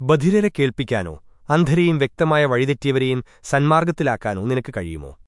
ബധിരരെ കേൾപ്പിക്കാനോ അന്ധരെയും വ്യക്തമായ വഴിതെറ്റിയവരെയും സന്മാർഗത്തിലാക്കാനോ നിനക്ക് കഴിയുമോ?